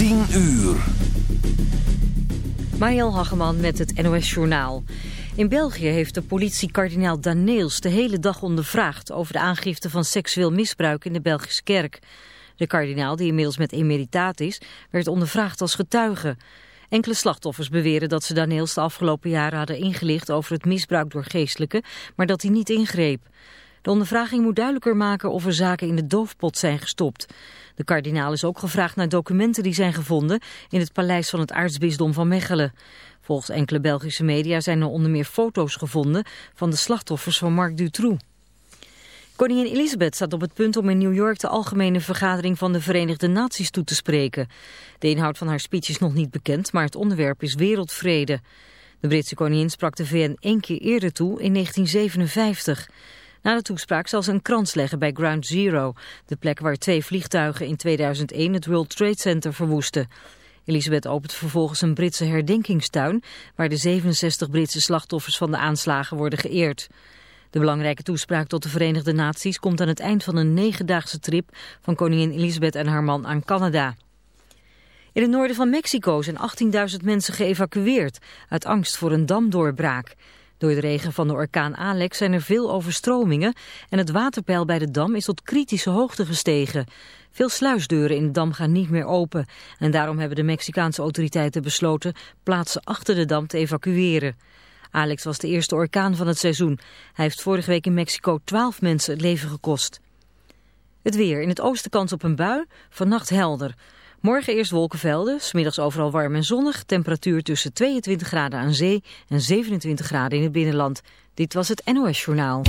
10 uur. Mariel Hageman met het NOS Journaal. In België heeft de politie kardinaal Daneels de hele dag ondervraagd... over de aangifte van seksueel misbruik in de Belgische kerk. De kardinaal, die inmiddels met emeritaat is, werd ondervraagd als getuige. Enkele slachtoffers beweren dat ze Daneels de afgelopen jaren hadden ingelicht... over het misbruik door geestelijken, maar dat hij niet ingreep. De ondervraging moet duidelijker maken of er zaken in de doofpot zijn gestopt. De kardinaal is ook gevraagd naar documenten die zijn gevonden in het paleis van het aartsbisdom van Mechelen. Volgens enkele Belgische media zijn er onder meer foto's gevonden van de slachtoffers van Marc Dutroux. Koningin Elisabeth staat op het punt om in New York de algemene vergadering van de Verenigde Naties toe te spreken. De inhoud van haar speech is nog niet bekend, maar het onderwerp is wereldvrede. De Britse koningin sprak de VN één keer eerder toe in 1957. Na de toespraak zal ze een krans leggen bij Ground Zero, de plek waar twee vliegtuigen in 2001 het World Trade Center verwoesten. Elisabeth opent vervolgens een Britse herdenkingstuin waar de 67 Britse slachtoffers van de aanslagen worden geëerd. De belangrijke toespraak tot de Verenigde Naties komt aan het eind van een negendaagse trip van koningin Elisabeth en haar man aan Canada. In het noorden van Mexico zijn 18.000 mensen geëvacueerd uit angst voor een damdoorbraak. Door de regen van de orkaan Alex zijn er veel overstromingen en het waterpeil bij de dam is tot kritische hoogte gestegen. Veel sluisdeuren in de dam gaan niet meer open en daarom hebben de Mexicaanse autoriteiten besloten plaatsen achter de dam te evacueren. Alex was de eerste orkaan van het seizoen. Hij heeft vorige week in Mexico 12 mensen het leven gekost. Het weer. In het oosten kans op een bui. Vannacht helder. Morgen eerst wolkenvelden, smiddags overal warm en zonnig. Temperatuur tussen 22 graden aan zee en 27 graden in het binnenland. Dit was het NOS Journaal.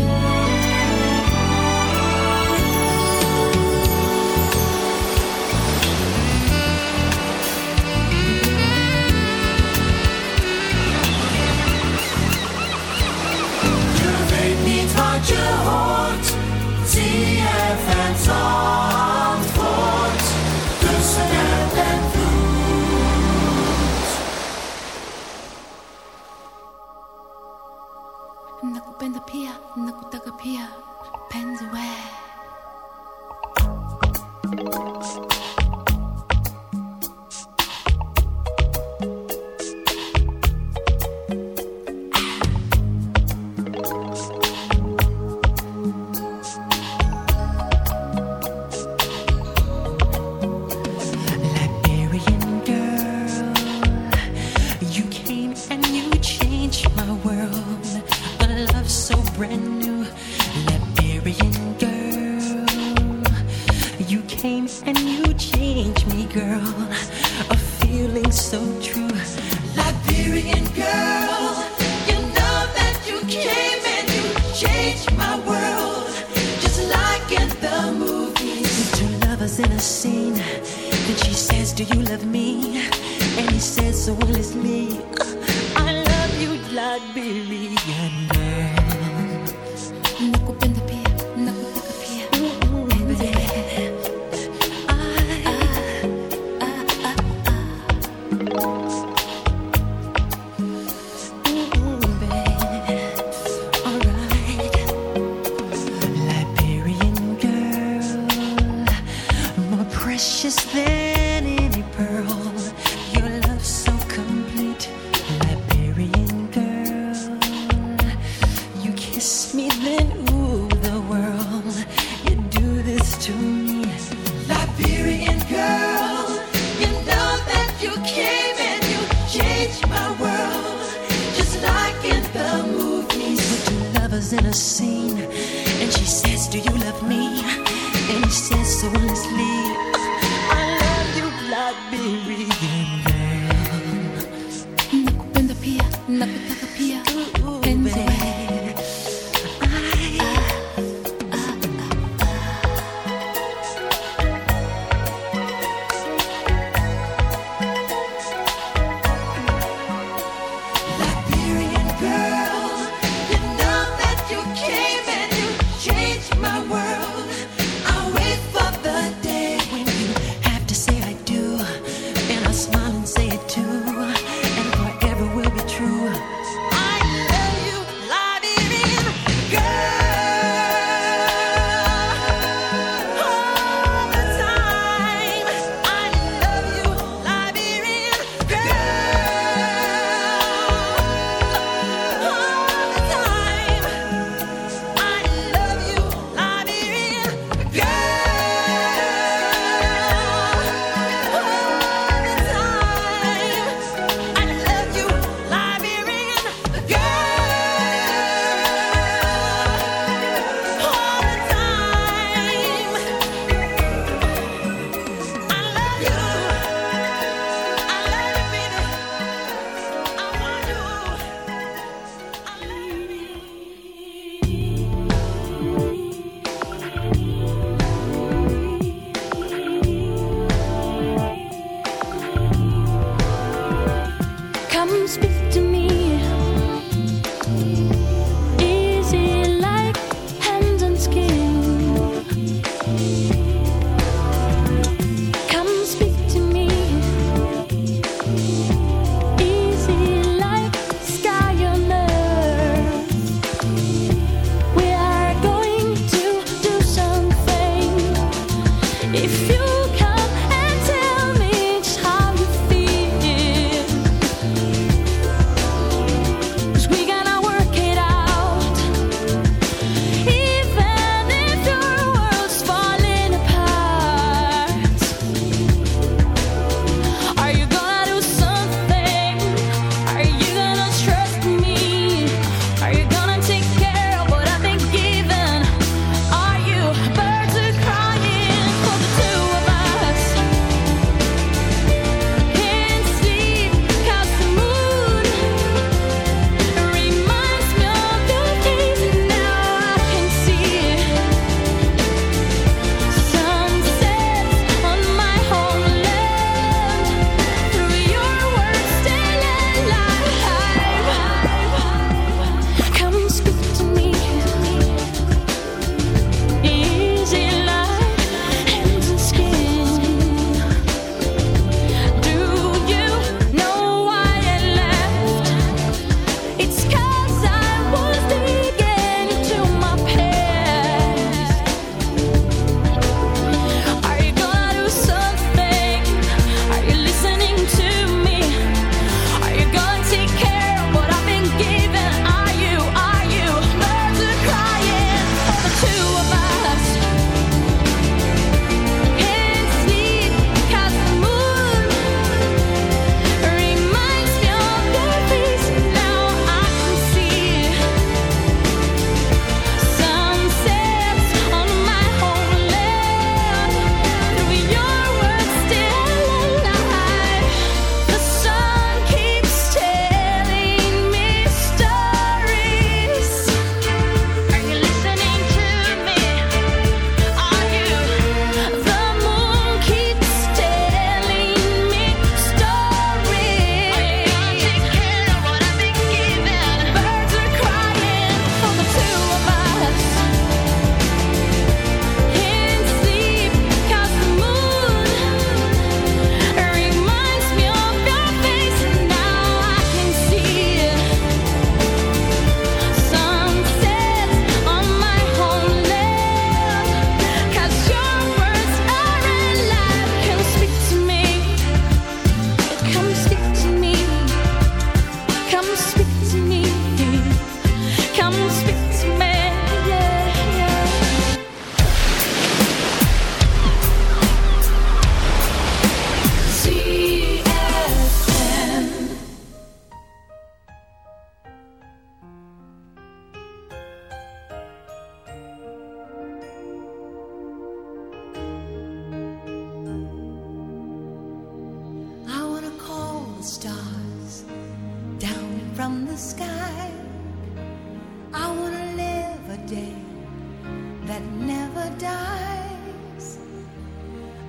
that never dies.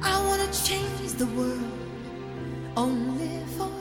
I wanna change the world only for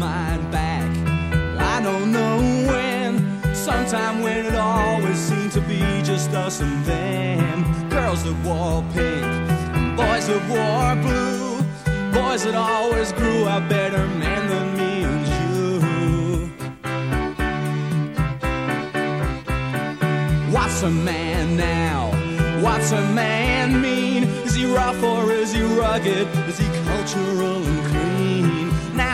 Mind back. I don't know when, sometime when it always seemed to be just us and them. Girls that wore pink, boys that wore blue, boys that always grew up better men than me. and you. What's a man now? What's a man mean? Is he rough or is he rugged? Is he cultural and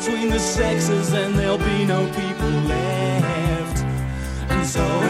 between the sexes and there'll be no people left. And so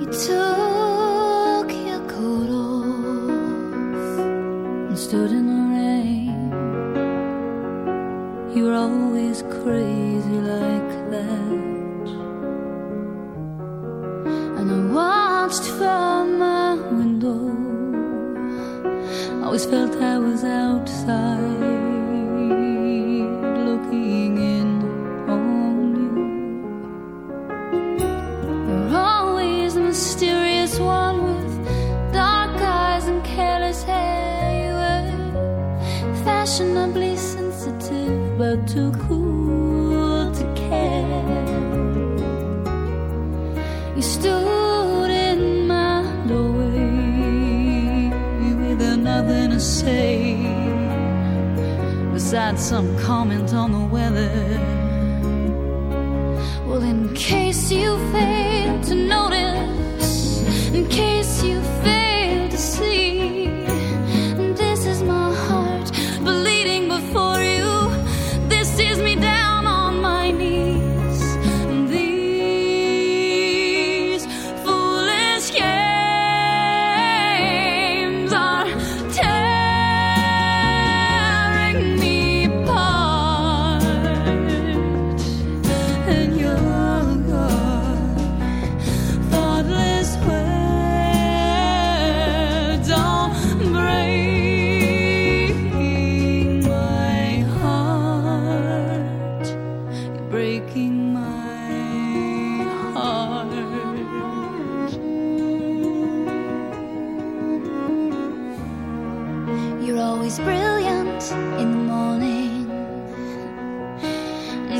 You took your coat off and stood in the rain. You were always crazy.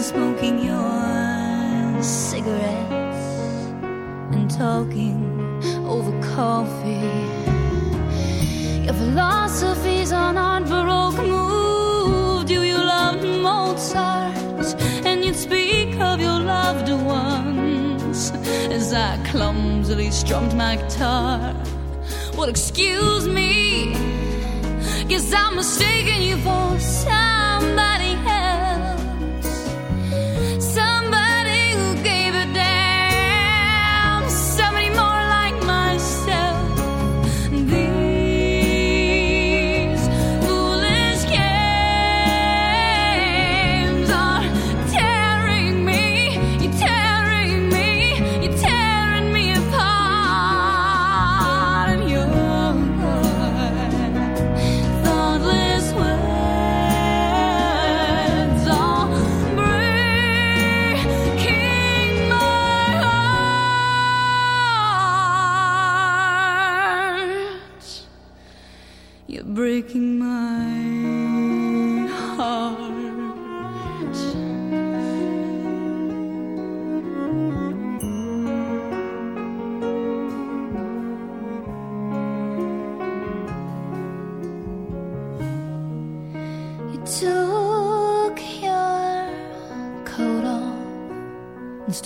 smoking your cigarettes and talking over coffee. Your philosophies on art baroque moved you. You loved Mozart, and you'd speak of your loved ones as I clumsily strummed my guitar. Well, excuse me, guess I'm mistaken you for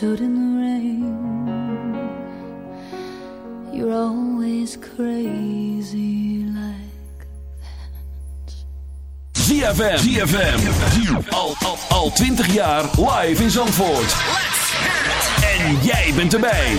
stood in the rain. You're always crazy like that. ZFM, ZFM, Al, al, al 20 jaar live in Zandvoort. Let's hear it. En jij bent erbij.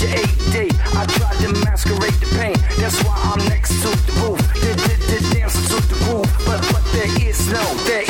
such eight day. I tried to masquerade the pain. That's why I'm next to the roof. Did the dancing to the groove. But, but there is no, there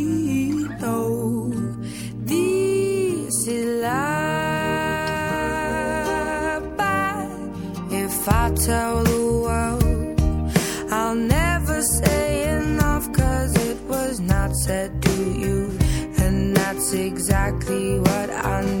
lullaby. If I tell the world, I'll never say enough, cause it was not said to you. And that's exactly what I need.